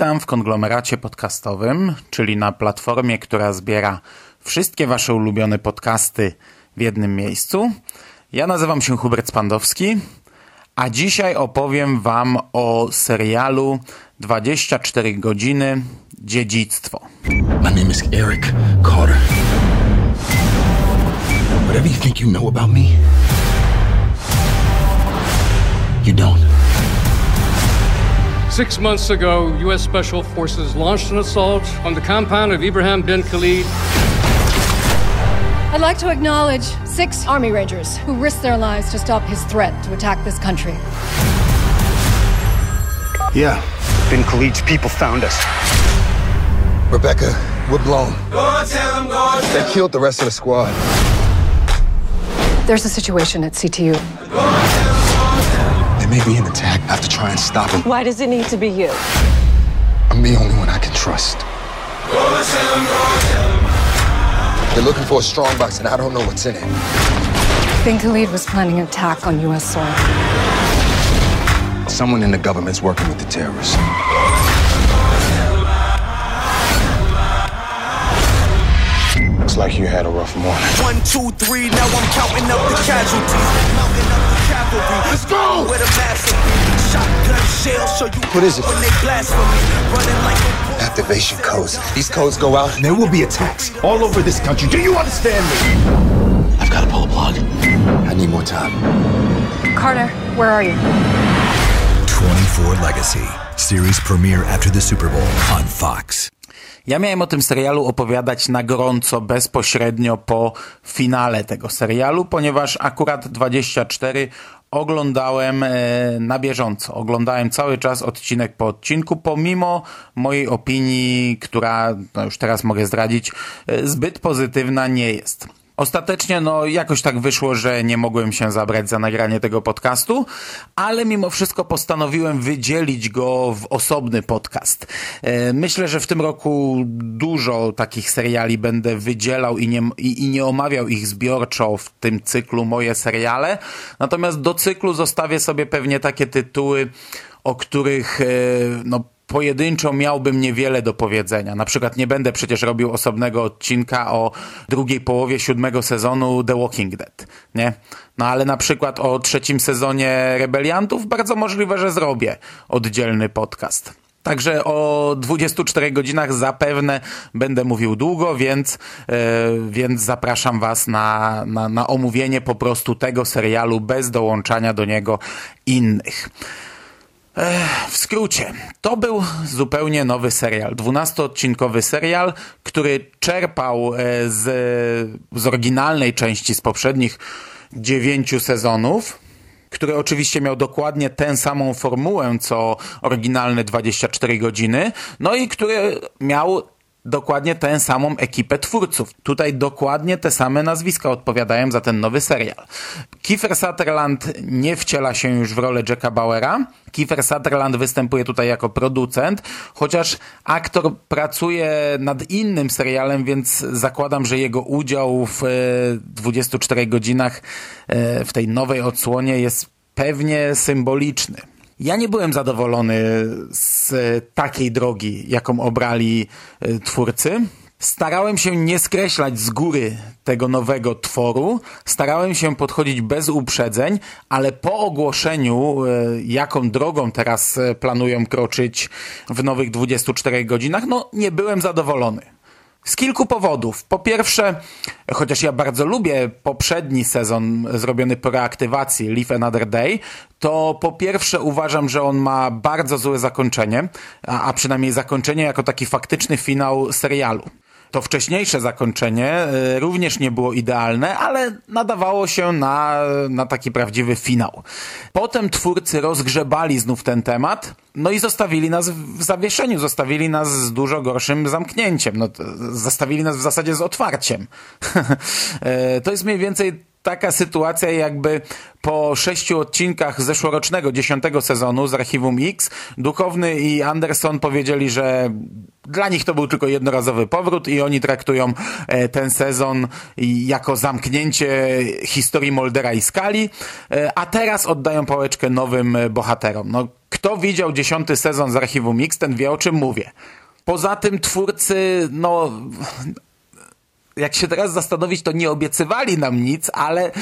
Witam w konglomeracie podcastowym, czyli na platformie, która zbiera wszystkie Wasze ulubione podcasty w jednym miejscu. Ja nazywam się Hubert Spandowski, a dzisiaj opowiem Wam o serialu 24 godziny Dziedzictwo. My name is Eric Carter. Whatever you think you know about me, you don't. Six months ago, U.S. Special Forces launched an assault on the compound of Ibrahim bin Khalid. I'd like to acknowledge six Army Rangers who risked their lives to stop his threat to attack this country. Yeah, Bin Khalid's people found us. Rebecca, we're blown. They killed the rest of the squad. There's a situation at CTU. There may be an attack. I have to try and stop them. Why does it need to be you? I'm the only one I can trust. They're looking for a strong box, and I don't know what's in it. Bin Khalid was planning an attack on U.S. soil. Someone in the government's working with the terrorists. Like you had a rough morning. One, two, three, now I'm counting up the casualties. Mounting up the cavalry. Let's go! With a massive shotgun shell, show you What is it? when they blasphemy. Running like a Activation codes. These codes go out, and there will be attacks all over this country. Do you understand me? I've got to pull a plug. I need more time. Carter, where are you? 24 Legacy. Series premiere after the Super Bowl on Fox. Ja miałem o tym serialu opowiadać na gorąco, bezpośrednio po finale tego serialu, ponieważ akurat 24 oglądałem e, na bieżąco. Oglądałem cały czas odcinek po odcinku, pomimo mojej opinii, która, no już teraz mogę zdradzić, e, zbyt pozytywna nie jest. Ostatecznie, no, jakoś tak wyszło, że nie mogłem się zabrać za nagranie tego podcastu, ale mimo wszystko postanowiłem wydzielić go w osobny podcast. E, Myślę, że w tym roku dużo takich seriali będę wydzielał i nie, i, i nie omawiał ich zbiorczo w tym cyklu moje seriale. Natomiast do cyklu zostawię sobie pewnie takie tytuły, o których, e, no, pojedynczo miałbym niewiele do powiedzenia. Na przykład nie będę przecież robił osobnego odcinka o drugiej połowie siódmego sezonu The Walking Dead, nie? No ale na przykład o trzecim sezonie Rebeliantów bardzo możliwe, że zrobię oddzielny podcast. Także o 24 godzinach zapewne będę mówił długo, więc, e, więc zapraszam Was na, na, na omówienie po prostu tego serialu bez dołączania do niego innych. W skrócie, to był zupełnie nowy serial, 12-odcinkowy serial, który czerpał e, z, z oryginalnej części z poprzednich dziewięciu sezonów, który oczywiście miał dokładnie tę samą formułę co oryginalne 24 godziny, no i który miał dokładnie tę samą ekipę twórców. Tutaj dokładnie te same nazwiska odpowiadają za ten nowy serial. Kiefer Sutherland nie wciela się już w rolę Jacka Bauera. Kiefer Sutherland występuje tutaj jako producent, chociaż aktor pracuje nad innym serialem, więc zakładam, że jego udział w e, 24 godzinach e, w tej nowej odsłonie jest pewnie symboliczny. Ja nie byłem zadowolony z takiej drogi, jaką obrali y, twórcy. Starałem się nie skreślać z góry tego nowego tworu, starałem się podchodzić bez uprzedzeń, ale po ogłoszeniu, y, jaką drogą teraz planują kroczyć w nowych 24 godzinach, no nie byłem zadowolony. Z kilku powodów. Po pierwsze, chociaż ja bardzo lubię poprzedni sezon zrobiony po reaktywacji Live Another Day, to po pierwsze uważam, że on ma bardzo złe zakończenie, a, a przynajmniej zakończenie jako taki faktyczny finał serialu. To wcześniejsze zakończenie e, również nie było idealne, ale nadawało się na, na taki prawdziwy finał. Potem twórcy rozgrzebali znów ten temat, no i zostawili nas w zawieszeniu, zostawili nas z dużo gorszym zamknięciem, no, zostawili nas w zasadzie z otwarciem. E, to jest mniej więcej taka sytuacja, jakby po sześciu odcinkach zeszłorocznego, dziesiątego sezonu z Archiwum X, Duchowny i Anderson powiedzieli, że dla nich to był tylko jednorazowy powrót i oni traktują e, ten sezon jako zamknięcie historii Moldera i Skali, e, a teraz oddają pałeczkę nowym bohaterom. No, kto widział dziesiąty sezon z Archiwum X, ten wie o czym mówię. Poza tym twórcy, no, jak się teraz zastanowić, to nie obiecywali nam nic, ale e,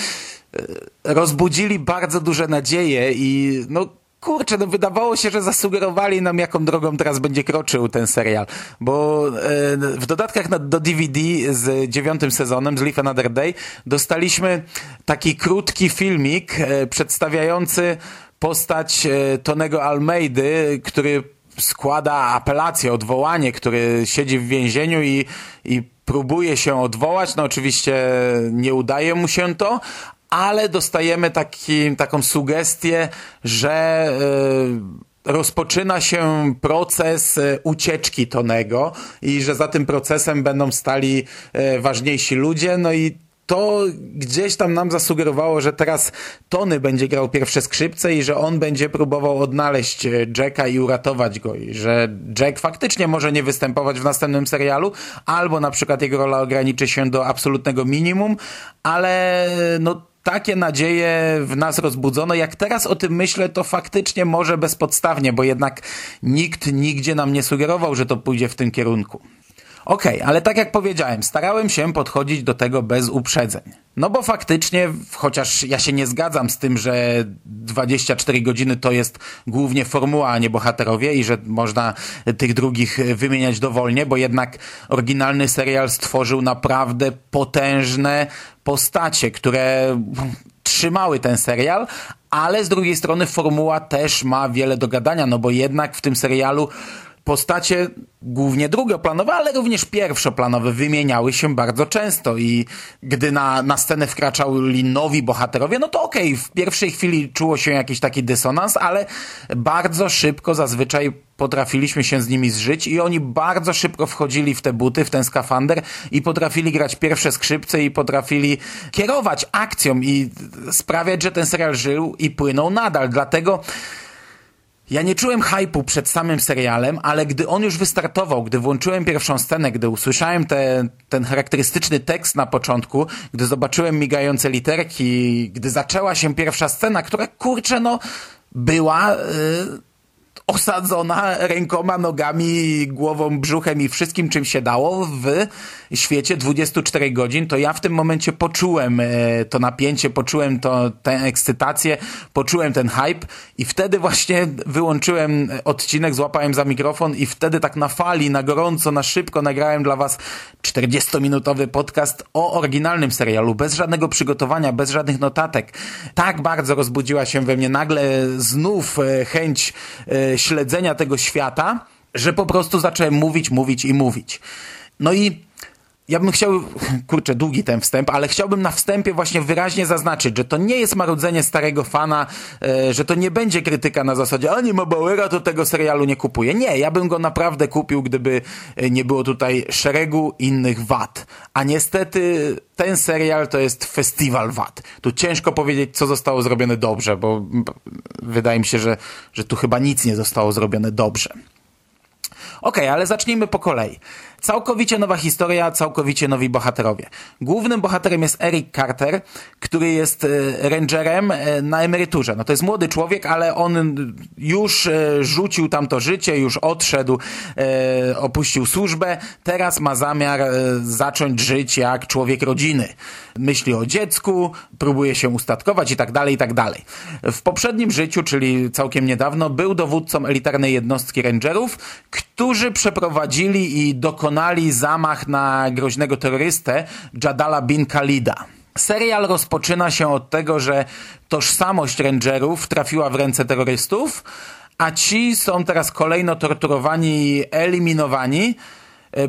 rozbudzili bardzo duże nadzieje i no kurczę, no wydawało się, że zasugerowali nam, jaką drogą teraz będzie kroczył ten serial. Bo e, w dodatkach do DVD z dziewiątym sezonem, z Live Another Day, dostaliśmy taki krótki filmik e, przedstawiający postać Tonego Almeidy, który składa apelację, odwołanie, który siedzi w więzieniu i, i próbuje się odwołać. No oczywiście nie udaje mu się to, ale dostajemy taki, taką sugestię, że yy, rozpoczyna się proces e, ucieczki Tonego i że za tym procesem będą stali yy, ważniejsi ludzie. No i to gdzieś tam nam zasugerowało, że teraz Tony będzie grał pierwsze skrzypce i że on będzie próbował odnaleźć e, Jacka i uratować go i że Jack faktycznie może nie występować w następnym serialu, albo na przykład jego rola ograniczy się do absolutnego minimum, ale no takie nadzieje w nas rozbudzono. Jak teraz o tym myślę, to faktycznie może bezpodstawnie, bo jednak nikt nigdzie nam nie sugerował, że to pójdzie w tym kierunku. Okej, okay, ale tak jak powiedziałem, starałem się podchodzić do tego bez uprzedzeń. No bo faktycznie, chociaż ja się nie zgadzam z tym, że 24 godziny to jest głównie formuła, a nie bohaterowie i że można tych drugich wymieniać dowolnie, bo jednak oryginalny serial stworzył naprawdę potężne postacie, które trzymały ten serial, ale z drugiej strony formuła też ma wiele do gadania, no bo jednak w tym serialu postacie głównie drugoplanowe, ale również pierwszoplanowe wymieniały się bardzo często i gdy na, na scenę wkraczali nowi bohaterowie, no to okej, okay, w pierwszej chwili czuło się jakiś taki dysonans, ale bardzo szybko zazwyczaj potrafiliśmy się z nimi zżyć i oni bardzo szybko wchodzili w te buty, w ten skafander i potrafili grać pierwsze skrzypce i potrafili kierować akcją i sprawiać, że ten serial żył i płynął nadal. Dlatego ja nie czułem hypu przed samym serialem, ale gdy on już wystartował, gdy włączyłem pierwszą scenę, gdy usłyszałem te, ten charakterystyczny tekst na początku, gdy zobaczyłem migające literki, gdy zaczęła się pierwsza scena, która kurczę no była... Yy osadzona rękoma, nogami, głową, brzuchem i wszystkim, czym się dało w świecie 24 godzin, to ja w tym momencie poczułem e, to napięcie, poczułem to, tę ekscytację, poczułem ten hype i wtedy właśnie wyłączyłem odcinek, złapałem za mikrofon i wtedy tak na fali, na gorąco, na szybko nagrałem dla was 40-minutowy podcast o oryginalnym serialu, bez żadnego przygotowania, bez żadnych notatek. Tak bardzo rozbudziła się we mnie nagle znów e, chęć e, śledzenia tego świata, że po prostu zacząłem mówić, mówić i mówić. No i ja bym chciał, kurczę, długi ten wstęp, ale chciałbym na wstępie właśnie wyraźnie zaznaczyć, że to nie jest marudzenie starego fana, e, że to nie będzie krytyka na zasadzie, a nie ma Bauera, to tego serialu nie kupuje. Nie, ja bym go naprawdę kupił, gdyby e, nie było tutaj szeregu innych wad. A niestety ten serial to jest festiwal wad. Tu ciężko powiedzieć, co zostało zrobione dobrze, bo wydaje mi się, że, że tu chyba nic nie zostało zrobione dobrze. Okej, okay, ale zacznijmy po kolei. Całkowicie nowa historia, całkowicie nowi bohaterowie. Głównym bohaterem jest Eric Carter, który jest e, rangerem e, na emeryturze. No to jest młody człowiek, ale on już e, rzucił tamto życie, już odszedł, opuścił służbę. Teraz ma zamiar zacząć żyć jak człowiek rodziny. Myśli o dziecku, próbuje się ustatkować i tak dalej, i tak dalej. W poprzednim życiu, czyli całkiem niedawno, był dowódcą elitarnej jednostki rangerów, którzy przeprowadzili i dokonali dokonali zamach na groźnego terrorystę Jadala bin Khalida. Serial rozpoczyna się od tego, że tożsamość rangerów trafiła w ręce terrorystów, a ci są teraz kolejno torturowani i eliminowani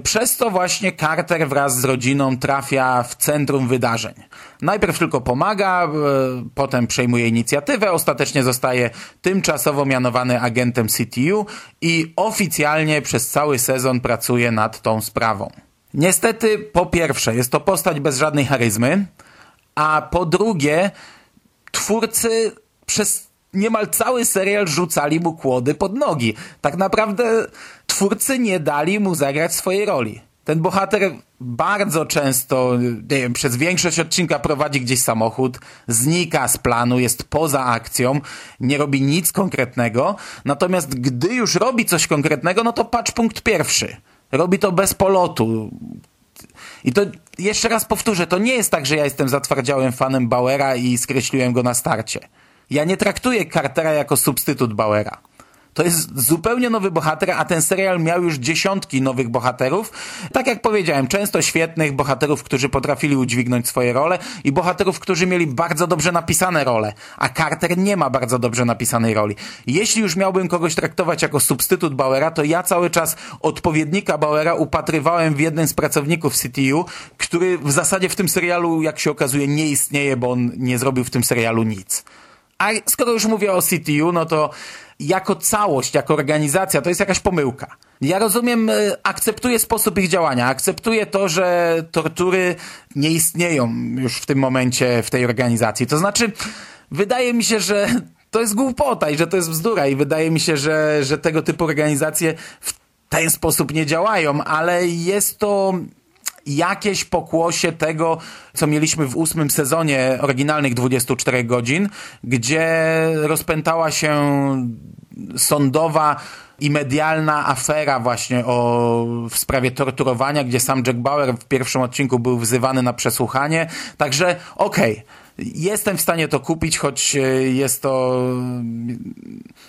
Przez to właśnie Carter wraz z rodziną trafia w centrum wydarzeń. Najpierw tylko pomaga, e, potem przejmuje inicjatywę, ostatecznie zostaje tymczasowo mianowany agentem CTU i oficjalnie przez cały sezon pracuje nad tą sprawą. Niestety, po pierwsze, jest to postać bez żadnej charyzmy, a po drugie, twórcy przez niemal cały serial rzucali mu kłody pod nogi. Tak naprawdę twórcy nie dali mu zagrać swojej roli. Ten bohater bardzo często, nie wiem, przez większość odcinka prowadzi gdzieś samochód, znika z planu, jest poza akcją, nie robi nic konkretnego, natomiast gdy już robi coś konkretnego, no to patrz punkt pierwszy. Robi to bez polotu. I to jeszcze raz powtórzę, to nie jest tak, że ja jestem zatwardziałym fanem Bauera i skreśliłem go na starcie. Ja nie traktuję Cartera jako substytut Bauera. To jest zupełnie nowy bohater, a ten serial miał już dziesiątki nowych bohaterów. Tak jak powiedziałem, często świetnych bohaterów, którzy potrafili udźwignąć swoje role i bohaterów, którzy mieli bardzo dobrze napisane role. A Carter nie ma bardzo dobrze napisanej roli. Jeśli już miałbym kogoś traktować jako substytut Bauera, to ja cały czas odpowiednika Bauera upatrywałem w jednym z pracowników CTU, który w zasadzie w tym serialu, jak się okazuje, nie istnieje, bo on nie zrobił w tym serialu nic. A skoro już mówię o CTU, no to jako całość, jako organizacja, to jest jakaś pomyłka. Ja rozumiem, y, akceptuję sposób ich działania, akceptuję to, że tortury nie istnieją już w tym momencie w tej organizacji. To znaczy, wydaje mi się, że to jest głupota i że to jest bzdura i wydaje mi się, że, że tego typu organizacje w ten sposób nie działają, ale jest to jakieś pokłosie tego, co mieliśmy w ósmym sezonie oryginalnych 24 godzin, gdzie rozpętała się sądowa i medialna afera właśnie o, w sprawie torturowania, gdzie sam Jack Bauer w pierwszym odcinku był wzywany na przesłuchanie. Także okej, okay, jestem w stanie to kupić, choć jest to E,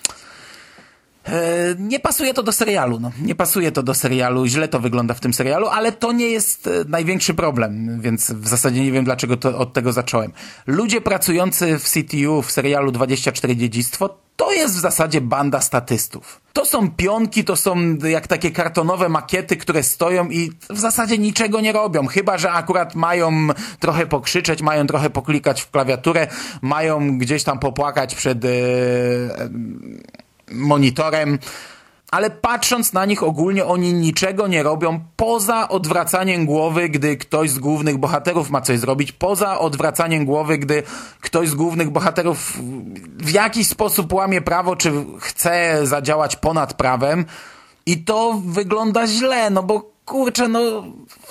nie pasuje to do serialu, no. Nie pasuje to do serialu, źle to wygląda w tym serialu, ale to nie jest e, największy problem, więc w zasadzie nie wiem, dlaczego to, od tego zacząłem. Ludzie pracujący w CTU w serialu 24 Dziedzictwo to jest w zasadzie banda statystów. To są pionki, to są jak takie kartonowe makiety, które stoją i w zasadzie niczego nie robią. Chyba, że akurat mają trochę pokrzyczeć, mają trochę poklikać w klawiaturę, mają gdzieś tam popłakać przed... Yy, monitorem, ale patrząc na nich ogólnie oni niczego nie robią poza odwracaniem głowy, gdy ktoś z głównych bohaterów ma coś zrobić, poza odwracaniem głowy, gdy ktoś z głównych bohaterów w jakiś sposób łamie prawo, czy chce zadziałać ponad prawem. I to wygląda źle, no bo kurczę, no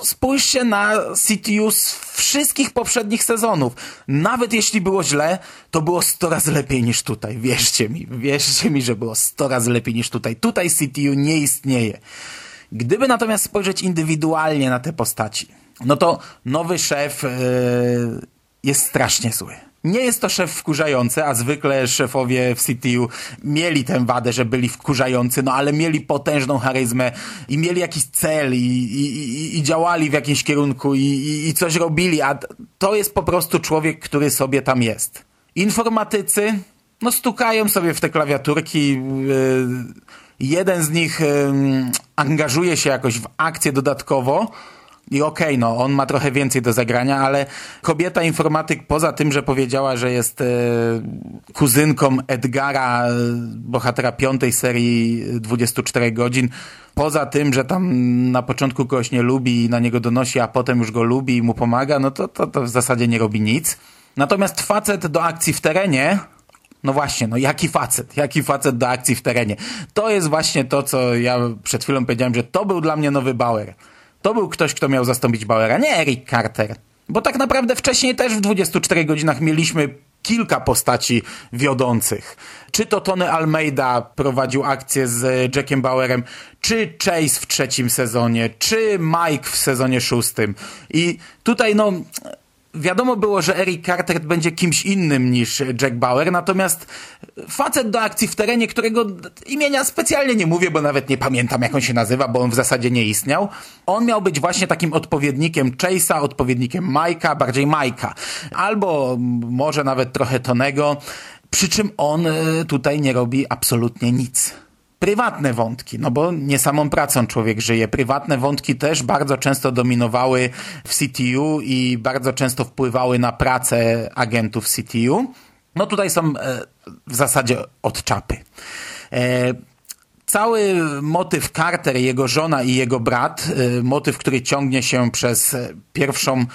spójrzcie na CTU z wszystkich poprzednich sezonów. Nawet jeśli było źle, to było 100 razy lepiej niż tutaj. Wierzcie mi, wierzcie mi, że było 100 razy lepiej niż tutaj. Tutaj CTU nie istnieje. Gdyby natomiast spojrzeć indywidualnie na te postaci, no to nowy szef yy, jest strasznie zły. Nie jest to szef wkurzający, a zwykle szefowie w CTU mieli tę wadę, że byli wkurzający, no ale mieli potężną charyzmę i mieli jakiś cel i, i, i działali w jakimś kierunku i, i coś robili, a to jest po prostu człowiek, który sobie tam jest. Informatycy, no stukają sobie w te klawiaturki, yy, jeden z nich yy, angażuje się jakoś w akcję dodatkowo, i okej, okay, no, on ma trochę więcej do zagrania, ale kobieta informatyk, poza tym, że powiedziała, że jest e, kuzynką Edgara, bohatera piątej serii 24 godzin, poza tym, że tam na początku kogoś nie lubi i na niego donosi, a potem już go lubi i mu pomaga, no to, to, to w zasadzie nie robi nic. Natomiast facet do akcji w terenie, no właśnie, no jaki facet, jaki facet do akcji w terenie. To jest właśnie to, co ja przed chwilą powiedziałem, że to był dla mnie nowy Bauer. To był ktoś, kto miał zastąpić Bauera, nie Eric Carter. Bo tak naprawdę wcześniej też w 24 godzinach mieliśmy kilka postaci wiodących. Czy to Tony Almeida prowadził akcję z Jackiem Bauerem, czy Chase w trzecim sezonie, czy Mike w sezonie szóstym. I tutaj no wiadomo było, że Eric Carter będzie kimś innym niż Jack Bauer, natomiast facet do akcji w terenie, którego imienia specjalnie nie mówię, bo nawet nie pamiętam jak on się nazywa, bo on w zasadzie nie istniał, on miał być właśnie takim odpowiednikiem Chase'a, odpowiednikiem Mike'a, bardziej Mike'a, albo może nawet trochę Tonego, przy czym on e, tutaj nie robi absolutnie nic. Prywatne wątki, no bo nie samą pracą człowiek żyje. Prywatne wątki też bardzo często dominowały w CTU i bardzo często wpływały na pracę agentów CTU. No tutaj są e, w zasadzie od czapy. E, cały motyw Carter, jego żona i jego brat, e, motyw, który ciągnie się przez pierwszą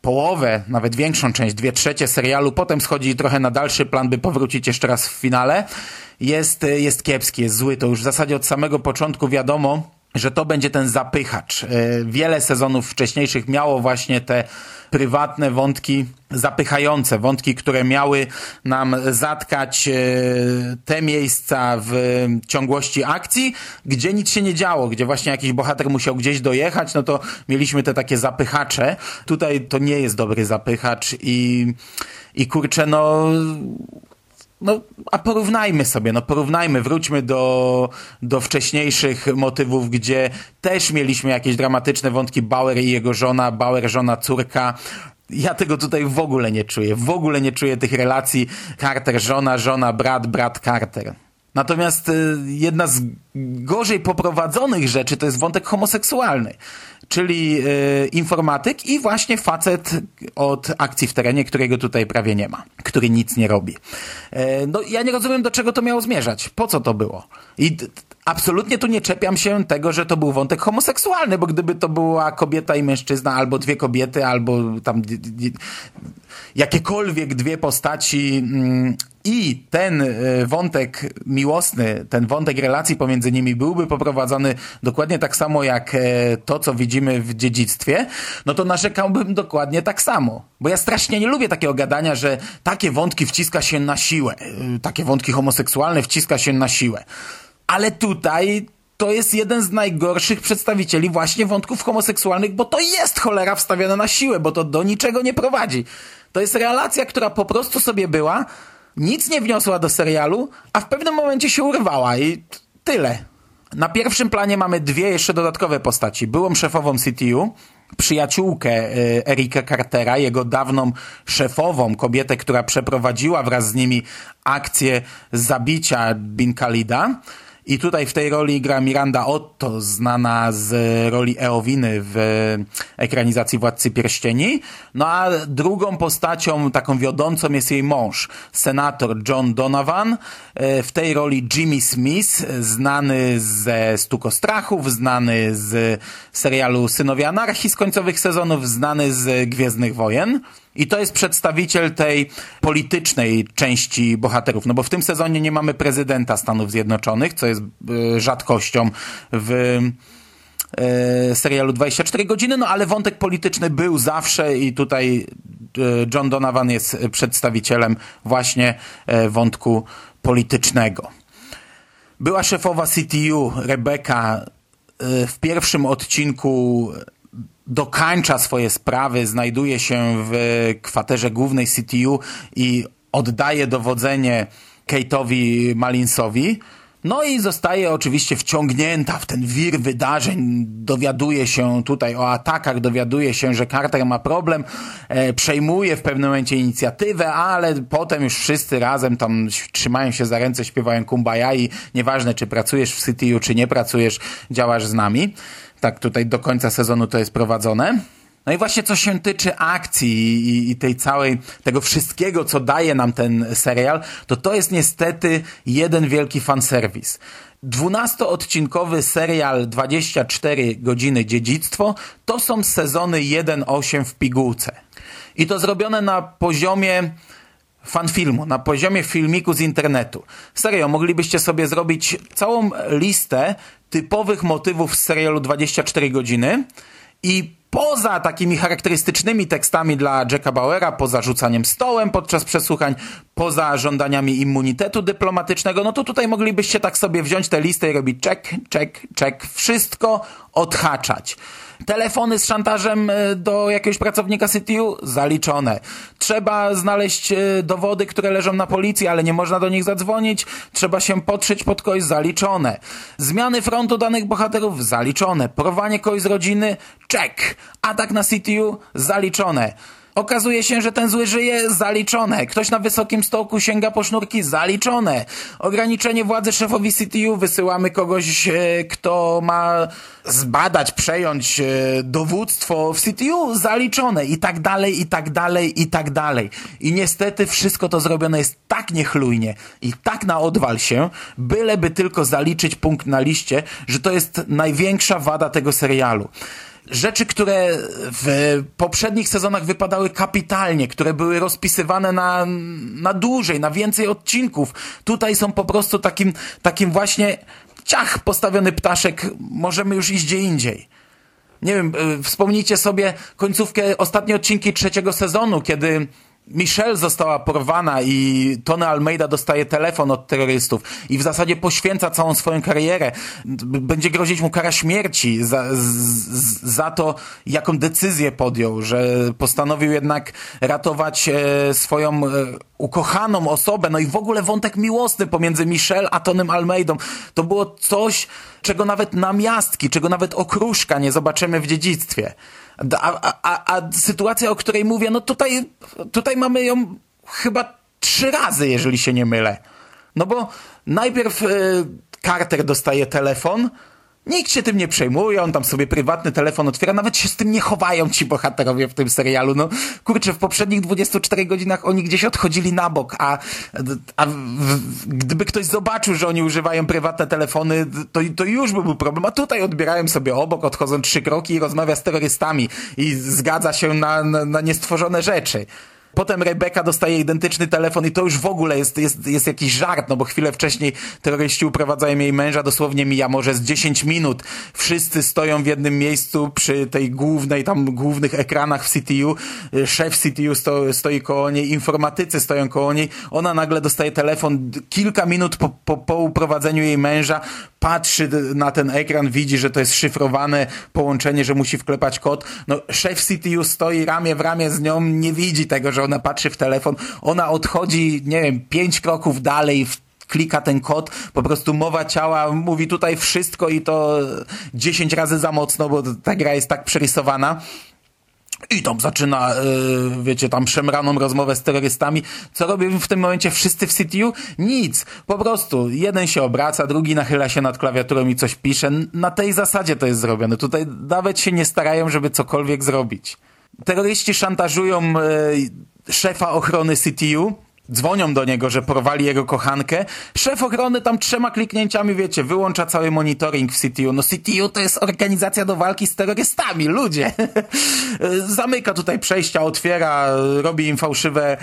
połowę, nawet większą część, dwie trzecie serialu, potem schodzi trochę na dalszy plan, by powrócić jeszcze raz w finale, jest, jest kiepski, jest zły. To już w zasadzie od samego początku wiadomo, że to będzie ten zapychacz. E, wiele sezonów wcześniejszych miało właśnie te prywatne wątki zapychające, wątki, które miały nam zatkać e, te miejsca w ciągłości akcji, gdzie nic się nie działo, gdzie właśnie jakiś bohater musiał gdzieś dojechać, no to mieliśmy te takie zapychacze. Tutaj to nie jest dobry zapychacz i, i kurczę, no no, a porównajmy sobie, no porównajmy, wróćmy do, do wcześniejszych motywów, gdzie też mieliśmy jakieś dramatyczne wątki Bauer i jego żona, Bauer, żona, córka. Ja tego tutaj w ogóle nie czuję. W ogóle nie czuję tych relacji Carter, żona, żona, brat, brat, Carter. Natomiast y, jedna z gorzej poprowadzonych rzeczy to jest wątek homoseksualny, czyli y, informatyk i właśnie facet od akcji w terenie, którego tutaj prawie nie ma, który nic nie robi. Y, no ja nie rozumiem, do czego to miało zmierzać. Po co to było? I absolutnie tu nie czepiam się tego, że to był wątek homoseksualny, bo gdyby to była kobieta i mężczyzna, albo dwie kobiety, albo tam jakiekolwiek dwie postaci mm, i ten e, wątek miłosny, ten wątek relacji pomiędzy nimi byłby poprowadzony dokładnie tak samo jak e, to, co widzimy w dziedzictwie, no to narzekałbym dokładnie tak samo. Bo ja strasznie nie lubię takiego gadania, że takie wątki wciska się na siłę, e, takie wątki homoseksualne wciska się na siłę. Ale tutaj to jest jeden z najgorszych przedstawicieli właśnie wątków homoseksualnych, bo to jest cholera wstawione na siłę, bo to do niczego nie prowadzi. To jest relacja, która po prostu sobie była, nic nie wniosła do serialu, a w pewnym momencie się urwała i tyle. Na pierwszym planie mamy dwie jeszcze dodatkowe postaci. Byłą szefową CTU, przyjaciółkę y, Erika Cartera, jego dawną szefową, kobietę, która przeprowadziła wraz z nimi akcję zabicia Bin Khalida i tutaj w tej roli gra Miranda Otto, znana z roli Eowiny w ekranizacji Władcy Pierścieni. No a drugą postacią, taką wiodącą jest jej mąż, senator John Donovan. E, w tej roli Jimmy Smith, znany ze Stukostrachów, znany z serialu Synowie Anarchii z końcowych sezonów, znany z Gwiezdnych Wojen. I to jest przedstawiciel tej politycznej części bohaterów, no bo w tym sezonie nie mamy prezydenta Stanów Zjednoczonych, co jest y, rzadkością w y, serialu 24 godziny, no ale wątek polityczny był zawsze i tutaj y, John Donovan jest przedstawicielem właśnie wątku politycznego. Była szefowa CTU, Rebecca, w pierwszym odcinku dokańcza swoje sprawy, znajduje się w kwaterze głównej CTU i oddaje dowodzenie Kate'owi Malinsowi. No i zostaje oczywiście wciągnięta w ten wir wydarzeń, dowiaduje się tutaj o atakach, dowiaduje się, że Carter ma problem, e, przejmuje w pewnym momencie inicjatywę, ale potem już wszyscy razem tam trzymają się za ręce, śpiewają kumbaya i nieważne czy pracujesz w CTU, czy nie pracujesz, działasz z nami. Tak tutaj do końca sezonu to jest prowadzone. No i właśnie co się tyczy akcji i, i, tej całej, tego wszystkiego, co daje nam ten serial, to to jest niestety jeden wielki fanserwis. 12-odcinkowy serial 24 godziny dziedzictwo to są sezony 1-8 w pigułce. I to zrobione na poziomie fanfilmu, na poziomie filmiku z internetu. Serio, moglibyście sobie zrobić całą listę typowych motywów z serialu 24 godziny i poza takimi charakterystycznymi tekstami dla Jacka Bauera, poza rzucaniem stołem podczas przesłuchań, poza żądaniami immunitetu dyplomatycznego, no to tutaj moglibyście tak sobie wziąć tę listę i robić check, check, check, wszystko odhaczać. Telefony z szantażem e, do jakiegoś pracownika CTU? Zaliczone. Trzeba znaleźć e, dowody, które leżą na policji, ale nie można do nich zadzwonić. Trzeba się potrzeć pod kogoś? Zaliczone. Zmiany frontu danych bohaterów? Zaliczone. Porwanie kogoś z rodziny? Check. Atak na CTU? Zaliczone. Okazuje się, że ten zły żyje, zaliczone. Ktoś na wysokim stołku sięga po sznurki, zaliczone. Ograniczenie władzy szefowi CTU, wysyłamy kogoś, e, kto ma zbadać, przejąć e, dowództwo w CTU, zaliczone. I tak dalej, i tak dalej, i tak dalej. I niestety wszystko to zrobione jest tak niechlujnie i tak na odwal się, byleby tylko zaliczyć punkt na liście, że to jest największa wada tego serialu rzeczy, które w poprzednich sezonach wypadały kapitalnie, które były rozpisywane na, na dłużej, na więcej odcinków, tutaj są po prostu takim, takim właśnie ciach postawiony ptaszek, możemy już iść gdzie indziej. Nie wiem, y, wspomnijcie sobie końcówkę, ostatnie odcinki trzeciego sezonu, kiedy Michelle została porwana i Tony Almeida dostaje telefon od terrorystów i w zasadzie poświęca całą swoją karierę. Będzie grozić mu kara śmierci za, z, za to, jaką decyzję podjął, że postanowił jednak ratować e, swoją e, ukochaną osobę. No i w ogóle wątek miłosny pomiędzy Michelle a Tonym Almeidą. To było coś, czego nawet namiastki, czego nawet okruszka nie zobaczymy w dziedzictwie. A, a, a sytuacja, o której mówię, no tutaj, tutaj mamy ją chyba trzy razy, jeżeli się nie mylę. No bo najpierw y, Carter dostaje telefon, Nikt się tym nie przejmuje, on tam sobie prywatny telefon otwiera, nawet się z tym nie chowają ci bohaterowie w tym serialu. No kurczę, w poprzednich 24 godzinach oni gdzieś odchodzili na bok, a, a w, gdyby ktoś zobaczył, że oni używają prywatne telefony, to, to już by był problem. A tutaj odbierają sobie obok, odchodzą trzy kroki i rozmawia z terrorystami i zgadza się na, na, na niestworzone rzeczy. Potem Rebeka dostaje identyczny telefon i to już w ogóle jest, jest, jest jakiś żart, no bo chwilę wcześniej terroryści uprowadzają jej męża, dosłownie mija może z 10 minut. Wszyscy stoją w jednym miejscu przy tej głównej, tam głównych ekranach w CTU. Szef CTU sto, stoi koło niej, informatycy stoją koło niej. Ona nagle dostaje telefon kilka minut po, po, po uprowadzeniu jej męża, patrzy na ten ekran, widzi, że to jest szyfrowane połączenie, że musi wklepać kod. No, szef CTU stoi ramię w ramię z nią, nie widzi tego, że ona patrzy w telefon. Ona odchodzi, nie wiem, pięć kroków dalej, klika ten kod, po prostu mowa ciała mówi tutaj wszystko i to dziesięć razy za mocno, bo ta gra jest tak przerysowana. I tam zaczyna, yy, wiecie, tam szemraną rozmowę z terrorystami. Co robią w tym momencie wszyscy w CTU? Nic. Po prostu jeden się obraca, drugi nachyla się nad klawiaturą i coś pisze. Na tej zasadzie to jest zrobione. Tutaj nawet się nie starają, żeby cokolwiek zrobić. Terroryści szantażują yy, szefa ochrony CTU, dzwonią do niego, że porwali jego kochankę. Szef ochrony tam trzema kliknięciami, wiecie, wyłącza cały monitoring w CTU. No CTU to jest organizacja do walki z terrorystami, ludzie. Zamyka tutaj przejścia, otwiera, robi im fałszywe,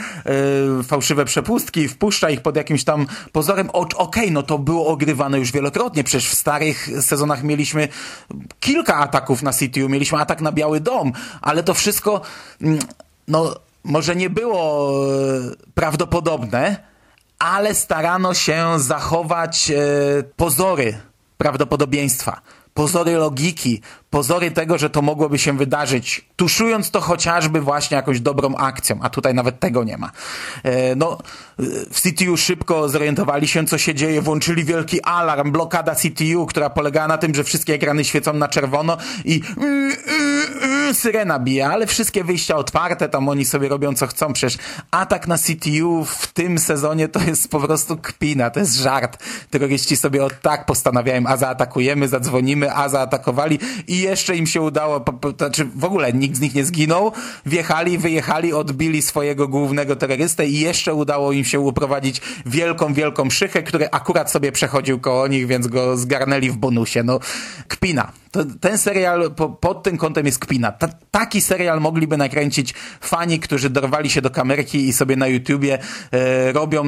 yy, fałszywe przepustki, wpuszcza ich pod jakimś tam pozorem. Okej, okay, no to było ogrywane już wielokrotnie. Przecież w starych sezonach mieliśmy kilka ataków na CTU, mieliśmy atak na Biały Dom, ale to wszystko, mm, no może nie było e, prawdopodobne, ale starano się zachować e, pozory prawdopodobieństwa, pozory logiki, pozory tego, że to mogłoby się wydarzyć, tuszując to chociażby właśnie jakąś dobrą akcją, a tutaj nawet tego nie ma. E, no, w CTU szybko zorientowali się, co się dzieje, włączyli wielki alarm, blokada CTU, która polegała na tym, że wszystkie ekrany świecą na czerwono i syrena bije, ale wszystkie wyjścia otwarte, tam oni sobie robią co chcą, przecież atak na CTU w tym sezonie to jest po prostu kpina, to jest żart. Terroryści sobie od tak postanawiają, a zaatakujemy, zadzwonimy, a zaatakowali i jeszcze im się udało, znaczy w ogóle nikt z nich nie zginął, wjechali, wyjechali, odbili swojego głównego terrorystę i jeszcze udało im się uprowadzić wielką, wielką szychę, który akurat sobie przechodził koło nich, więc go zgarnęli w bonusie. No, kpina. To, ten serial po, pod tym kątem jest kpina. Ta, taki serial mogliby nakręcić fani, którzy dorwali się do kamerki i sobie na YouTubie e, robią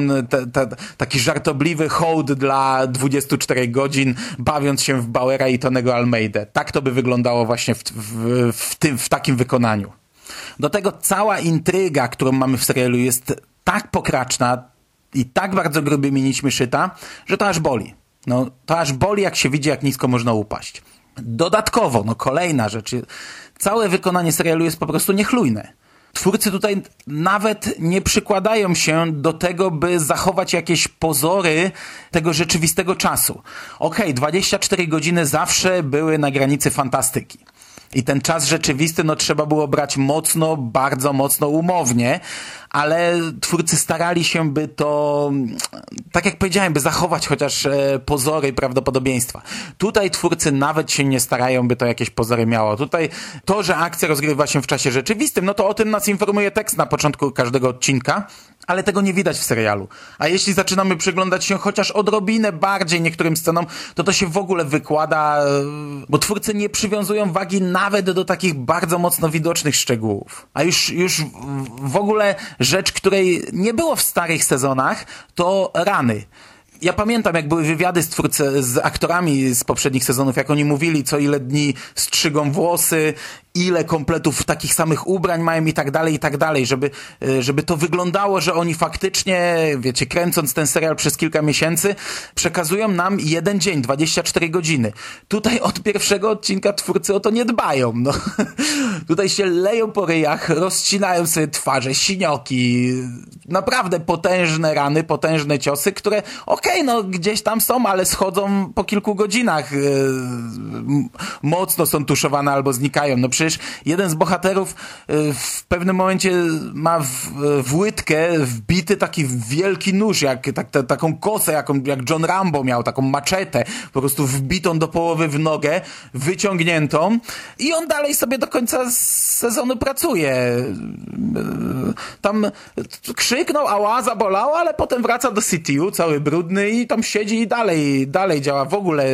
taki żartobliwy hołd dla 24 godzin, bawiąc się w Bauera i Tonego Almeida. Tak to by wyglądało właśnie w, w, w, tym, w takim wykonaniu. Do tego cała intryga, którą mamy w serialu jest tak pokraczna i tak bardzo grubymi nićmi szyta, że to aż boli. No, to aż boli, jak się widzi, jak nisko można upaść. Dodatkowo, no kolejna rzecz, całe wykonanie serialu jest po prostu niechlujne. Twórcy tutaj nawet nie przykładają się do tego, by zachować jakieś pozory tego rzeczywistego czasu. Okej, okay, 24 godziny zawsze były na granicy fantastyki. I ten czas rzeczywisty, no trzeba było brać mocno, bardzo mocno umownie, ale twórcy starali się, by to, tak jak powiedziałem, by zachować chociaż e, pozory prawdopodobieństwa. Tutaj twórcy nawet się nie starają, by to jakieś pozory miało. Tutaj to, że akcja rozgrywa się w czasie rzeczywistym, no to o tym nas informuje tekst na początku każdego odcinka, ale tego nie widać w serialu. A jeśli zaczynamy przyglądać się chociaż odrobinę bardziej niektórym scenom, to to się w ogóle wykłada, bo twórcy nie przywiązują wagi nawet do takich bardzo mocno widocznych szczegółów. A już, już w ogóle rzecz, której nie było w starych sezonach, to rany. Ja pamiętam, jak były wywiady z twórcy, z aktorami z poprzednich sezonów, jak oni mówili, co ile dni strzygą włosy, ile kompletów takich samych ubrań mają i tak dalej, i tak dalej, żeby, e, żeby to wyglądało, że oni faktycznie, wiecie, kręcąc ten serial przez kilka miesięcy, przekazują nam jeden dzień, 24 godziny. Tutaj od pierwszego odcinka twórcy o to nie dbają, no. Tutaj się leją po ryjach, rozcinają sobie twarze, sinioki, naprawdę potężne rany, potężne ciosy, które, okej, okay, no gdzieś tam są, ale schodzą po kilku godzinach. Yy, mocno są tuszowane albo znikają. No przecież jeden z bohaterów yy, w pewnym momencie ma w, w łydkę wbity taki wielki nóż, jak tak, ta, taką kosę, jaką, jak John Rambo miał, taką maczetę, po prostu wbitą do połowy w nogę, wyciągniętą i on dalej sobie do końca sezonu pracuje. Tam krzyknął, ała, zabolało, ale potem wraca do CTU, cały brudny i tam siedzi i dalej, dalej działa. W ogóle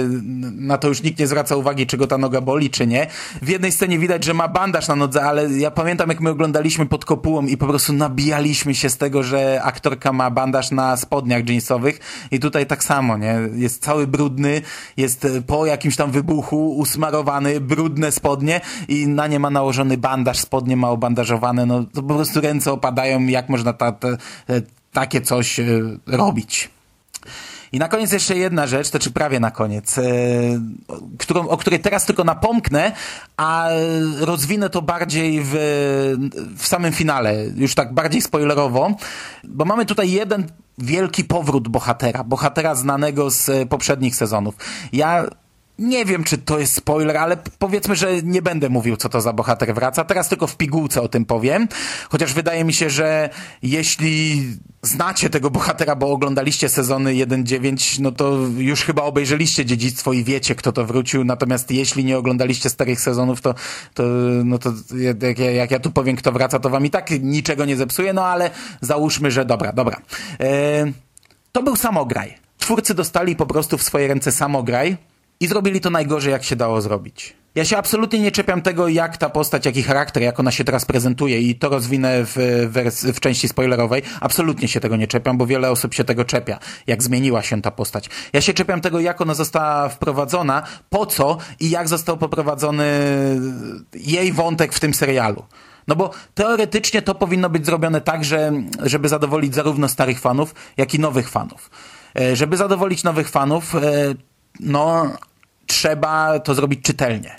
na to już nikt nie zwraca uwagi, czy go ta noga boli, czy nie. W jednej scenie widać, że ma bandaż na nodze, ale ja pamiętam, jak my oglądaliśmy pod kopułą i po prostu nabijaliśmy się z tego, że aktorka ma bandaż na spodniach jeansowych i tutaj tak samo, nie? Jest cały brudny, jest po jakimś tam wybuchu usmarowany, brudne spodnie i na nie ma nałożony bandaż, spodnie ma obandażowane, no to po prostu ręce opadają, jak można ta, ta, takie coś e, robić. I na koniec jeszcze jedna rzecz, to czy prawie na koniec, e, którą, o której teraz tylko napomknę, a rozwinę to bardziej w, w samym finale, już tak bardziej spoilerowo, bo mamy tutaj jeden wielki powrót bohatera, bohatera znanego z poprzednich sezonów. Ja nie wiem, czy to jest spoiler, ale powiedzmy, że nie będę mówił, co to za bohater wraca. Teraz tylko w pigułce o tym powiem. Chociaż wydaje mi się, że jeśli znacie tego bohatera, bo oglądaliście sezony 1-9, no to już chyba obejrzeliście dziedzictwo i wiecie, kto to wrócił. Natomiast jeśli nie oglądaliście starych sezonów, to, to no to jak, jak ja tu powiem, kto wraca, to wam i tak niczego nie zepsuje, no ale załóżmy, że dobra, dobra. Eee, to był samograj. Twórcy dostali po prostu w swoje ręce samograj i zrobili to najgorzej, jak się dało zrobić. Ja się absolutnie nie czepiam tego, jak ta postać, jaki charakter, jak ona się teraz prezentuje i to rozwinę w, w części spoilerowej. Absolutnie się tego nie czepiam, bo wiele osób się tego czepia, jak zmieniła się ta postać. Ja się czepiam tego, jak ona została wprowadzona, po co i jak został poprowadzony jej wątek w tym serialu. No bo teoretycznie to powinno być zrobione tak, że, żeby zadowolić zarówno starych fanów, jak i nowych fanów. E, żeby zadowolić nowych fanów, e, no trzeba to zrobić czytelnie.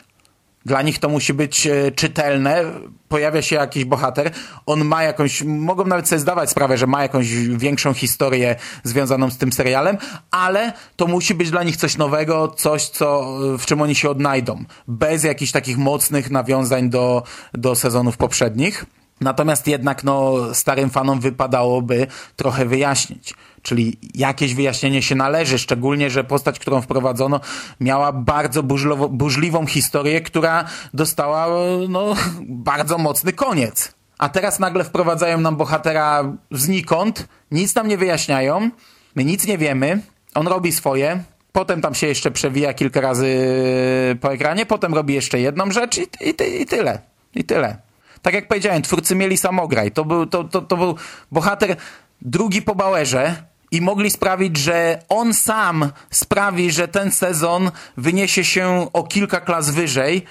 Dla nich to musi być e, czytelne, pojawia się jakiś bohater, on ma jakąś, mogą nawet sobie zdawać sprawę, że ma jakąś większą historię związaną z tym serialem, ale to musi być dla nich coś nowego, coś, co, w czym oni się odnajdą, bez jakichś takich mocnych nawiązań do, do sezonów poprzednich. Natomiast jednak no, starym fanom wypadałoby trochę wyjaśnić. Czyli jakieś wyjaśnienie się należy, szczególnie, że postać, którą wprowadzono, miała bardzo burzliwą historię, która dostała no, bardzo mocny koniec. A teraz nagle wprowadzają nam bohatera znikąd, nic nam nie wyjaśniają, my nic nie wiemy, on robi swoje, potem tam się jeszcze przewija kilka razy po ekranie, potem robi jeszcze jedną rzecz i, i, i tyle. I tyle tak jak powiedziałem, twórcy mieli samograj. To był, to, to, to był bohater drugi po Bauerze i mogli sprawić, że on sam sprawi, że ten sezon wyniesie się o kilka klas wyżej,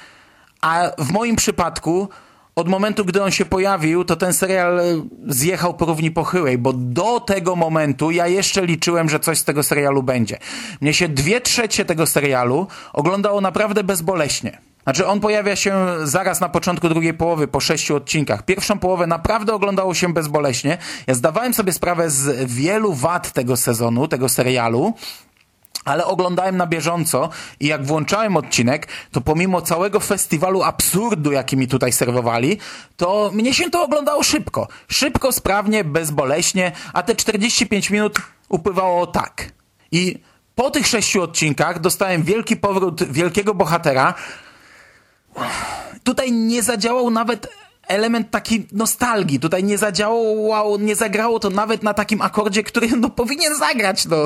a w moim przypadku od momentu, gdy on się pojawił, to ten serial zjechał po równi pochyłej, bo do tego momentu ja jeszcze liczyłem, że coś z tego serialu będzie. Mnie się dwie trzecie tego serialu oglądało naprawdę bezboleśnie. Znaczy on pojawia się zaraz na początku drugiej połowy, po sześciu odcinkach. Pierwszą połowę naprawdę oglądało się bezboleśnie. Ja zdawałem sobie sprawę z wielu wad tego sezonu, tego serialu, ale oglądałem na bieżąco i jak włączałem odcinek, to pomimo całego festiwalu absurdu, jaki mi tutaj serwowali, to mnie się to oglądało szybko. Szybko, sprawnie, bezboleśnie, a te 45 minut upływało tak. I po tych sześciu odcinkach dostałem wielki powrót wielkiego bohatera. Tutaj nie zadziałał nawet element takiej nostalgii. Tutaj nie zadziałało, nie zagrało to nawet na takim akordzie, który no, powinien zagrać. No,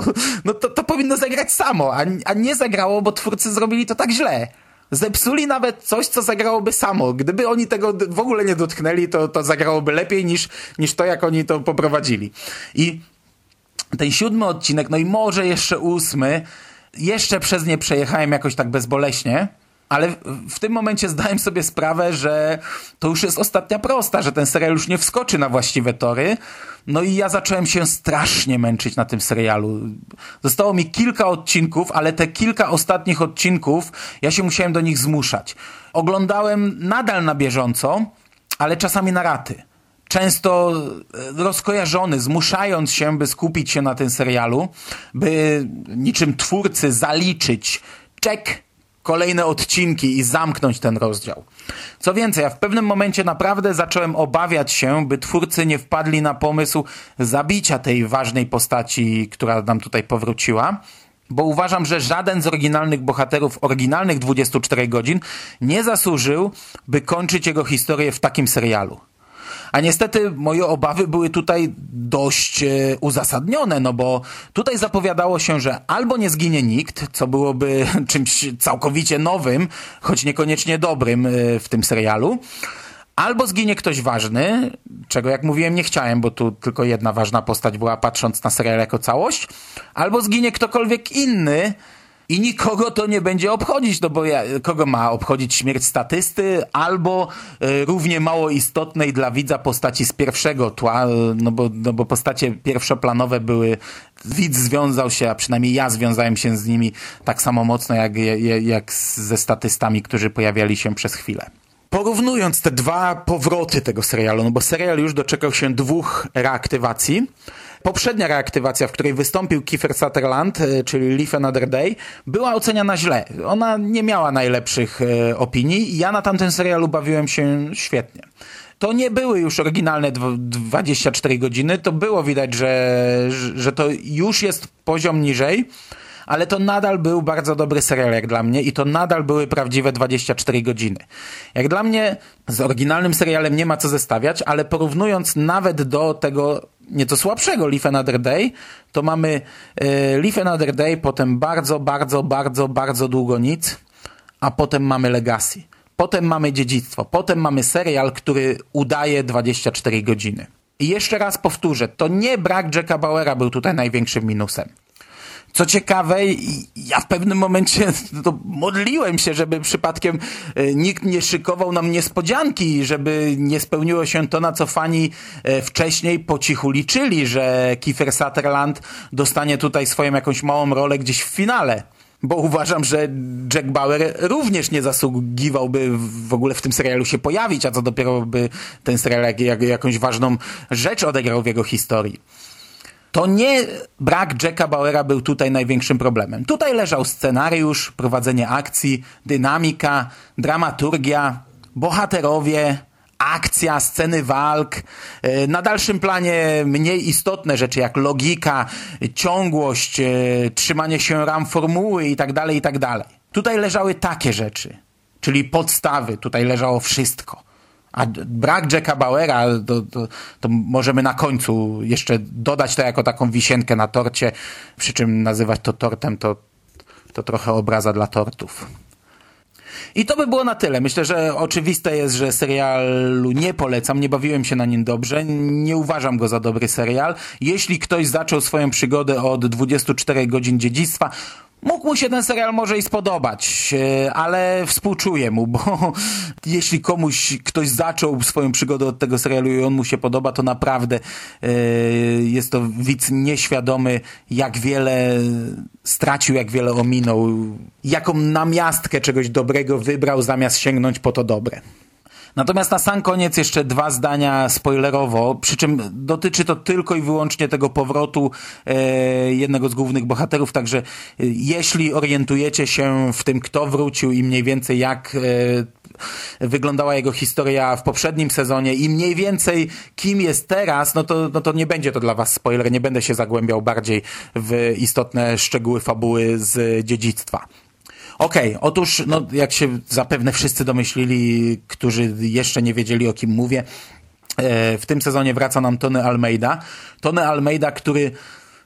no to, to powinno zagrać samo, a, a nie zagrało, bo twórcy zrobili to tak źle. Zepsuli nawet coś, co zagrałoby samo. Gdyby oni tego w ogóle nie dotknęli, to, to zagrałoby lepiej niż, niż to, jak oni to poprowadzili. I ten siódmy odcinek, no i może jeszcze ósmy, jeszcze przez nie przejechałem jakoś tak bezboleśnie, ale w tym momencie zdałem sobie sprawę, że to już jest ostatnia prosta, że ten serial już nie wskoczy na właściwe tory. No i ja zacząłem się strasznie męczyć na tym serialu. Zostało mi kilka odcinków, ale te kilka ostatnich odcinków ja się musiałem do nich zmuszać. Oglądałem nadal na bieżąco, ale czasami na raty często rozkojarzony, zmuszając się, by skupić się na tym serialu, by niczym twórcy zaliczyć czek kolejne odcinki i zamknąć ten rozdział. Co więcej, ja w pewnym momencie naprawdę zacząłem obawiać się, by twórcy nie wpadli na pomysł zabicia tej ważnej postaci, która nam tutaj powróciła bo uważam, że żaden z oryginalnych bohaterów oryginalnych 24 godzin nie zasłużył, by kończyć jego historię w takim serialu. A niestety moje obawy były tutaj dość e, uzasadnione, no bo tutaj zapowiadało się, że albo nie zginie nikt, co byłoby czymś całkowicie nowym, choć niekoniecznie dobrym e, w tym serialu, albo zginie ktoś ważny, czego jak mówiłem nie chciałem, bo tu tylko jedna ważna postać była patrząc na serial jako całość, albo zginie ktokolwiek inny, i nikogo to nie będzie obchodzić, no bo ja, kogo ma obchodzić śmierć statysty albo y, równie mało istotnej dla widza postaci z pierwszego tła, no bo, no bo postacie pierwszoplanowe były, widz związał się, a przynajmniej ja związałem się z nimi tak samo mocno jak, jak, jak ze statystami, którzy pojawiali się przez chwilę porównując te dwa powroty tego serialu, no bo serial już doczekał się dwóch reaktywacji. Poprzednia reaktywacja, w której wystąpił Kiefer Sutherland, e, czyli Live Another Day, była oceniana źle. Ona nie miała najlepszych e, opinii ja na tamtym serialu bawiłem się świetnie. To nie były już oryginalne 24 godziny, to było widać, że, że to już jest poziom niżej, ale to nadal był bardzo dobry serial jak dla mnie i to nadal były prawdziwe 24 godziny. Jak dla mnie z oryginalnym serialem nie ma co zestawiać, ale porównując nawet do tego nieco słabszego Leaf Another Day, to mamy e, Leaf Another Day, potem bardzo, bardzo, bardzo, bardzo długo nic, a potem mamy Legacy. Potem mamy dziedzictwo, potem mamy serial, który udaje 24 godziny. I jeszcze raz powtórzę, to nie brak Jacka Bauera był tutaj największym minusem. Co ciekawe, ja w pewnym momencie to modliłem się, żeby przypadkiem e, nikt nie szykował nam niespodzianki, żeby nie spełniło się to, na co fani e, wcześniej po cichu liczyli, że Kiefer Sutherland dostanie tutaj swoją jakąś małą rolę gdzieś w finale. Bo uważam, że Jack Bauer również nie zasługiwałby w ogóle w tym serialu się pojawić, a co dopiero by ten serial jak, jak, jakąś ważną rzecz odegrał w jego historii to nie brak Jacka Bauera był tutaj największym problemem. Tutaj leżał scenariusz, prowadzenie akcji, dynamika, dramaturgia, bohaterowie, akcja, sceny walk. E, na dalszym planie mniej istotne rzeczy jak logika, ciągłość, e, trzymanie się ram formuły itd., tak itd. Tak tutaj leżały takie rzeczy, czyli podstawy, tutaj leżało wszystko. A brak Jacka Bauera, to, to, to, możemy na końcu jeszcze dodać to jako taką wisienkę na torcie, przy czym nazywać to tortem to, to trochę obraza dla tortów. I to by było na tyle. Myślę, że oczywiste jest, że serialu nie polecam, nie bawiłem się na nim dobrze, nie uważam go za dobry serial. Jeśli ktoś zaczął swoją przygodę od 24 godzin dziedzictwa, Mógł mu się ten serial może i spodobać, e, ale współczuję mu, bo jeśli komuś ktoś zaczął swoją przygodę od tego serialu i on mu się podoba, to naprawdę e, jest to widz nieświadomy, jak wiele stracił, jak wiele ominął, jaką namiastkę czegoś dobrego wybrał, zamiast sięgnąć po to dobre. Natomiast na sam koniec jeszcze dwa zdania spoilerowo, przy czym dotyczy to tylko i wyłącznie tego powrotu e, jednego z głównych bohaterów, także e, jeśli orientujecie się w tym, kto wrócił i mniej więcej jak e, wyglądała jego historia w poprzednim sezonie i mniej więcej kim jest teraz, no to, no to nie będzie to dla was spoiler, nie będę się zagłębiał bardziej w istotne szczegóły fabuły z dziedzictwa. Okej, okay, otóż, no, jak się zapewne wszyscy domyślili, którzy jeszcze nie wiedzieli o kim mówię, e, w tym sezonie wraca nam Tony Almeida. Tony Almeida, który,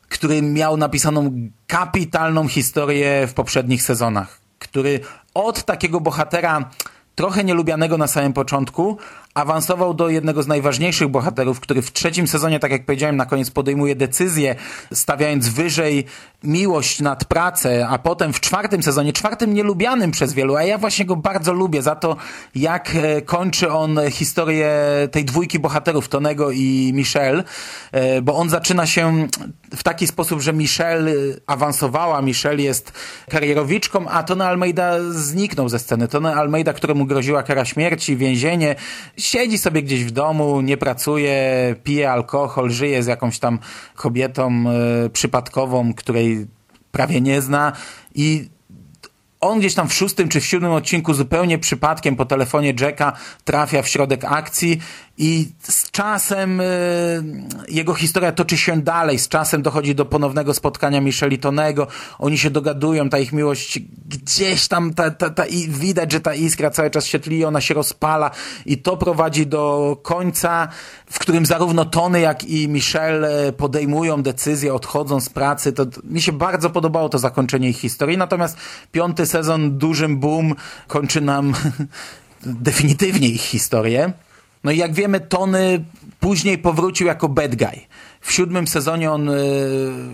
który miał napisaną kapitalną historię w poprzednich sezonach, który od takiego bohatera trochę nielubianego na samym początku, awansował do jednego z najważniejszych bohaterów, który w trzecim sezonie, tak jak powiedziałem, na koniec podejmuje decyzję, stawiając wyżej miłość nad pracę, a potem w czwartym sezonie, czwartym nielubianym przez wielu, a ja właśnie go bardzo lubię za to, jak e, kończy on historię tej dwójki bohaterów, Tonego i Michelle, e, bo on zaczyna się w taki sposób, że Michelle awansowała, Michelle jest karierowiczką, a Tony Almeida zniknął ze sceny. Tony Almeida, któremu groziła kara śmierci, więzienie, siedzi sobie gdzieś w domu, nie pracuje, pije alkohol, żyje z jakąś tam kobietą y, przypadkową, której prawie nie zna i on gdzieś tam w szóstym czy w siódmym odcinku zupełnie przypadkiem po telefonie Jacka trafia w środek akcji i z czasem y, jego historia toczy się dalej, z czasem dochodzi do ponownego spotkania Michelle Tonego, oni się dogadują, ta ich miłość gdzieś tam, ta, ta, ta, i widać, że ta iskra cały czas się tli, ona się rozpala. I to prowadzi do końca, w którym zarówno Tony, jak i Michelle podejmują decyzję, odchodzą z pracy, to mi się bardzo podobało to zakończenie ich historii, natomiast piąty sezon dużym boom kończy nam definitywnie ich historię. No i jak wiemy, Tony później powrócił jako bad guy. W siódmym sezonie on y,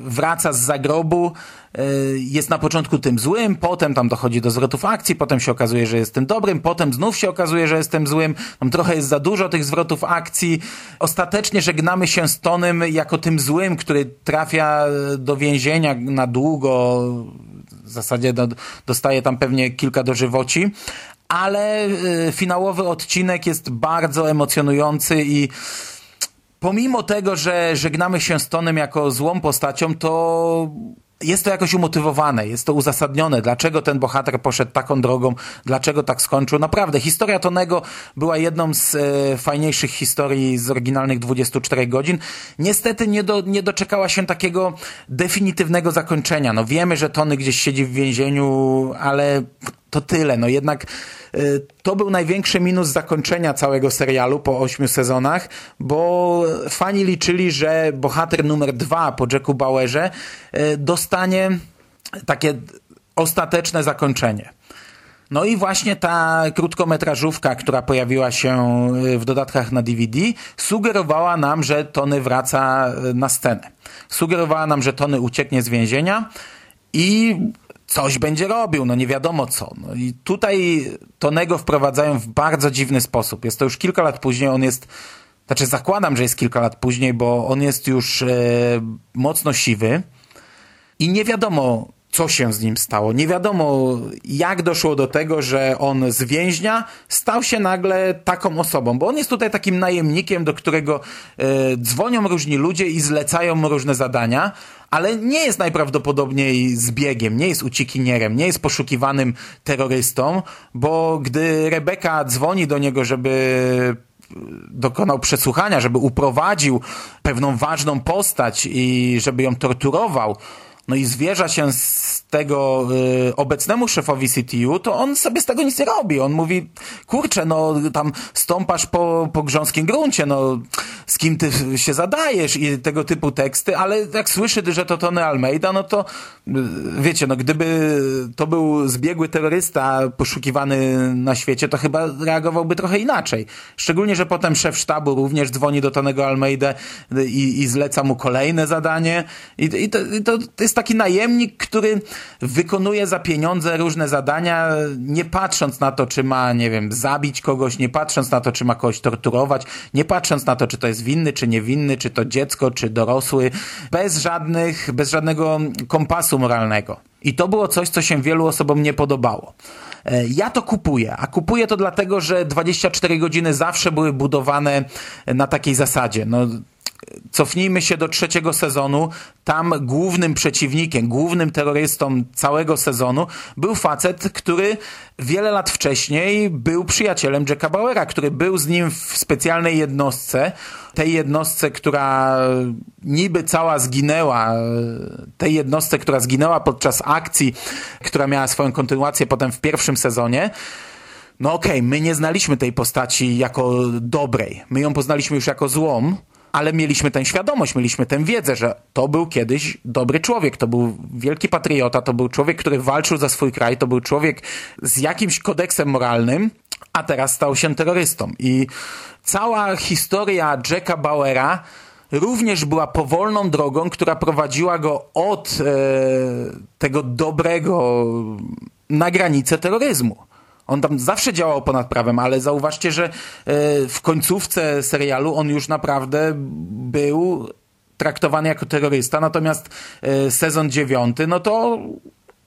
wraca z zagrobu, y, jest na początku tym złym, potem tam dochodzi do zwrotów akcji, potem się okazuje, że jest tym dobrym, potem znów się okazuje, że jest tym złym. Tam trochę jest za dużo tych zwrotów akcji. Ostatecznie żegnamy się z Tonym jako tym złym, który trafia do więzienia na długo, w zasadzie do, dostaje tam pewnie kilka dożywoci, ale y, finałowy odcinek jest bardzo emocjonujący i pomimo tego, że żegnamy się z Tonem jako złą postacią, to jest to jakoś umotywowane, jest to uzasadnione, dlaczego ten bohater poszedł taką drogą, dlaczego tak skończył. Naprawdę, historia Tonego była jedną z e, fajniejszych historii z oryginalnych 24 godzin. Niestety nie, do, nie doczekała się takiego definitywnego zakończenia. No wiemy, że Tony gdzieś siedzi w więzieniu, ale to tyle. No jednak y, to był największy minus zakończenia całego serialu po ośmiu sezonach, bo fani liczyli, że bohater numer dwa po Jacku Bauerze y, dostanie takie ostateczne zakończenie. No i właśnie ta krótkometrażówka, która pojawiła się y, w dodatkach na DVD, sugerowała nam, że Tony wraca na scenę. Sugerowała nam, że Tony ucieknie z więzienia i coś będzie robił, no nie wiadomo co. No i tutaj Tonego wprowadzają w bardzo dziwny sposób. Jest to już kilka lat później, on jest, znaczy zakładam, że jest kilka lat później, bo on jest już e, mocno siwy i nie wiadomo, co się z nim stało. Nie wiadomo, jak doszło do tego, że on z więźnia stał się nagle taką osobą, bo on jest tutaj takim najemnikiem, do którego e, dzwonią różni ludzie i zlecają różne zadania, ale nie jest najprawdopodobniej zbiegiem, nie jest uciekinierem, nie jest poszukiwanym terrorystą, bo gdy Rebeka dzwoni do niego, żeby dokonał przesłuchania, żeby uprowadził pewną ważną postać i żeby ją torturował, no i zwierza się z tego y, obecnemu szefowi CTU, to on sobie z tego nic nie robi. On mówi, kurczę, no tam stąpasz po, po grząskim gruncie, no z kim ty się zadajesz i tego typu teksty, ale jak słyszy, że to Tony Almeida, no to y, wiecie, no gdyby to był zbiegły terrorysta poszukiwany na świecie, to chyba reagowałby trochę inaczej. Szczególnie, że potem szef sztabu również dzwoni do Tonego Almeida i, i zleca mu kolejne zadanie i, i, to, i to jest taki najemnik, który wykonuje za pieniądze różne zadania, nie patrząc na to, czy ma, nie wiem, zabić kogoś, nie patrząc na to, czy ma kogoś torturować, nie patrząc na to, czy to jest winny, czy niewinny, czy to dziecko, czy dorosły, bez żadnych, bez żadnego kompasu moralnego. I to było coś, co się wielu osobom nie podobało. E, Ja to kupuję, a kupuję to dlatego, że 24 godziny zawsze były budowane na takiej zasadzie. No, cofnijmy się do trzeciego sezonu. Tam głównym przeciwnikiem, głównym terrorystą całego sezonu był facet, który wiele lat wcześniej był przyjacielem Jacka Bauera, który był z nim w specjalnej jednostce. Tej jednostce, która niby cała zginęła, tej jednostce, która zginęła podczas akcji, która miała swoją kontynuację potem w pierwszym sezonie. No okej, okay, my nie znaliśmy tej postaci jako dobrej. My ją poznaliśmy już jako złom, ale mieliśmy tę świadomość, mieliśmy tę wiedzę, że to był kiedyś dobry człowiek, to był wielki patriota, to był człowiek, który walczył za swój kraj, to był człowiek z jakimś kodeksem moralnym, a teraz stał się terrorystą. I cała historia Jacka Bauera również była powolną drogą, która prowadziła go od e, tego dobrego na granicę terroryzmu. On tam zawsze działał ponad prawem, ale zauważcie, że w końcówce serialu on już naprawdę był traktowany jako terrorysta, natomiast sezon dziewiąty, no to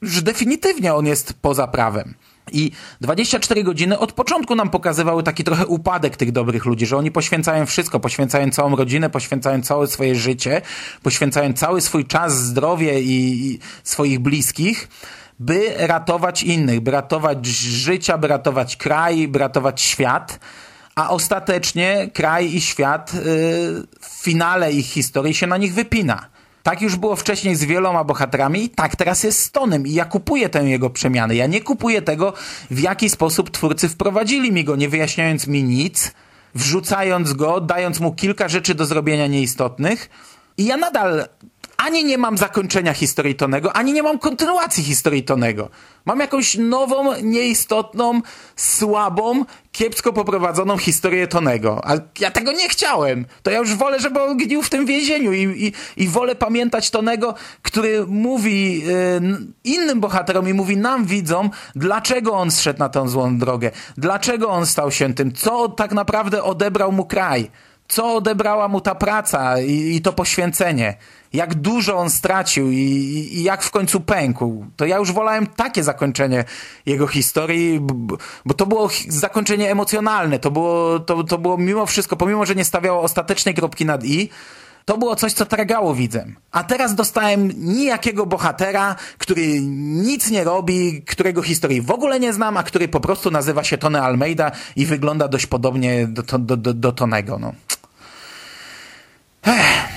już definitywnie on jest poza prawem. I 24 godziny od początku nam pokazywały taki trochę upadek tych dobrych ludzi, że oni poświęcają wszystko, poświęcają całą rodzinę, poświęcają całe swoje życie, poświęcają cały swój czas, zdrowie i, i swoich bliskich, by ratować innych, by ratować życia, by ratować kraj, by ratować świat, a ostatecznie kraj i świat yy, w finale ich historii się na nich wypina. Tak już było wcześniej z wieloma bohaterami i tak teraz jest z Tonem i ja kupuję tę jego przemianę. Ja nie kupuję tego, w jaki sposób twórcy wprowadzili mi go, nie wyjaśniając mi nic, wrzucając go, dając mu kilka rzeczy do zrobienia nieistotnych i ja nadal ani nie mam zakończenia historii Tonego, ani nie mam kontynuacji historii Tonego. Mam jakąś nową, nieistotną, słabą, kiepsko poprowadzoną historię Tonego. A ja tego nie chciałem. To ja już wolę, żeby on gnił w tym więzieniu i, i, i wolę pamiętać Tonego, który mówi y, innym bohaterom i mówi nam, widzom, dlaczego on zszedł na tę złą drogę, dlaczego on stał się tym, co tak naprawdę odebrał mu kraj, co odebrała mu ta praca i, i to poświęcenie jak dużo on stracił i, i, jak w końcu pękł. To ja już wolałem takie zakończenie jego historii, bo, bo to było zakończenie emocjonalne. To było, to, to było mimo wszystko, pomimo, że nie stawiało ostatecznej kropki nad i, to było coś, co tragało widzem. A teraz dostałem nijakiego bohatera, który nic nie robi, którego historii w ogóle nie znam, a który po prostu nazywa się Tony Almeida i wygląda dość podobnie do, do, do, do Tonego. No. Ech.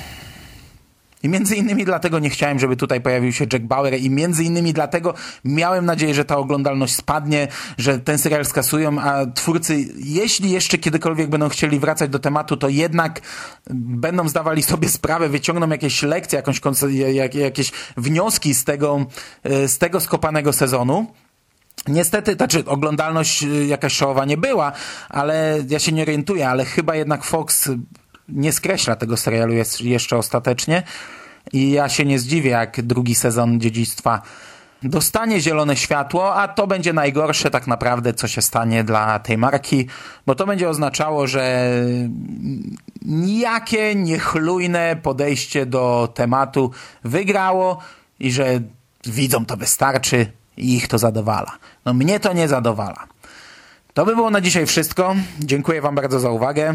I między innymi dlatego nie chciałem, żeby tutaj pojawił się Jack Bauer i między innymi dlatego miałem nadzieję, że ta oglądalność spadnie, że ten serial skasują, a twórcy, jeśli jeszcze kiedykolwiek będą chcieli wracać do tematu, to jednak będą zdawali sobie sprawę, wyciągną jakieś lekcje, jakąś, jakieś wnioski z tego, z tego skopanego sezonu. Niestety, znaczy oglądalność jakaś showowa nie była, ale ja się nie orientuję, ale chyba jednak Fox nie skreśla tego serialu jest jeszcze ostatecznie i ja się nie zdziwię, jak drugi sezon Dziedzictwa dostanie zielone światło, a to będzie najgorsze tak naprawdę, co się stanie dla tej marki, bo to będzie oznaczało, że nijakie niechlujne podejście do tematu wygrało i że widzom to wystarczy i ich to zadowala. No mnie to nie zadowala. To by było na dzisiaj wszystko. Dziękuję Wam bardzo za uwagę.